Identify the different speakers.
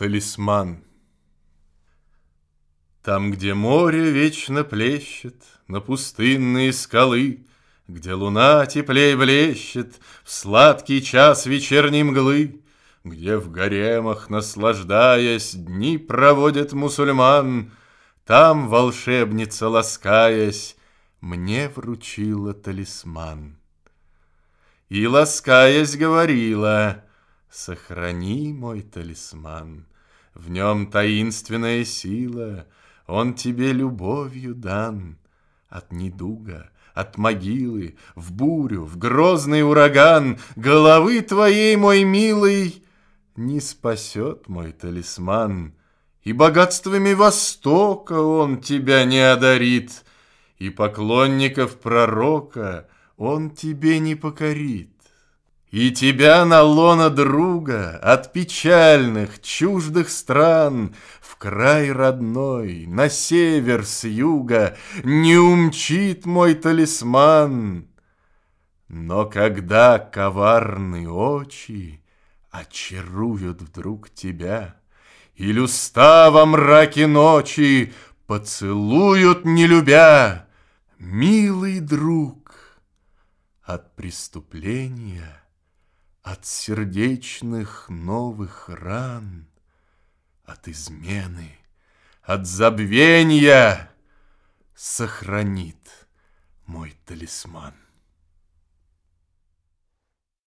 Speaker 1: талисман. Там, где море вечно плещет На пустынные скалы, Где луна теплей блещет В сладкий час вечерней мглы, Где в гаремах, наслаждаясь, Дни проводят мусульман, Там волшебница, ласкаясь, Мне вручила талисман. И, ласкаясь, говорила, Сохрани мой талисман. В нем таинственная сила, Он тебе любовью дан. От недуга, от могилы, В бурю, в грозный ураган Головы твоей, мой милый, Не спасет мой талисман. И богатствами Востока Он тебя не одарит, И поклонников пророка Он тебе не покорит. И тебя на лона друга От печальных, чуждых стран В край родной, на север с юга Не умчит мой талисман. Но когда коварные очи Очаруют вдруг тебя, Или уста во мраке ночи Поцелуют, не любя, Милый друг, от преступления — от сердечных новых ран, От измены, от забвения Сохранит мой талисман.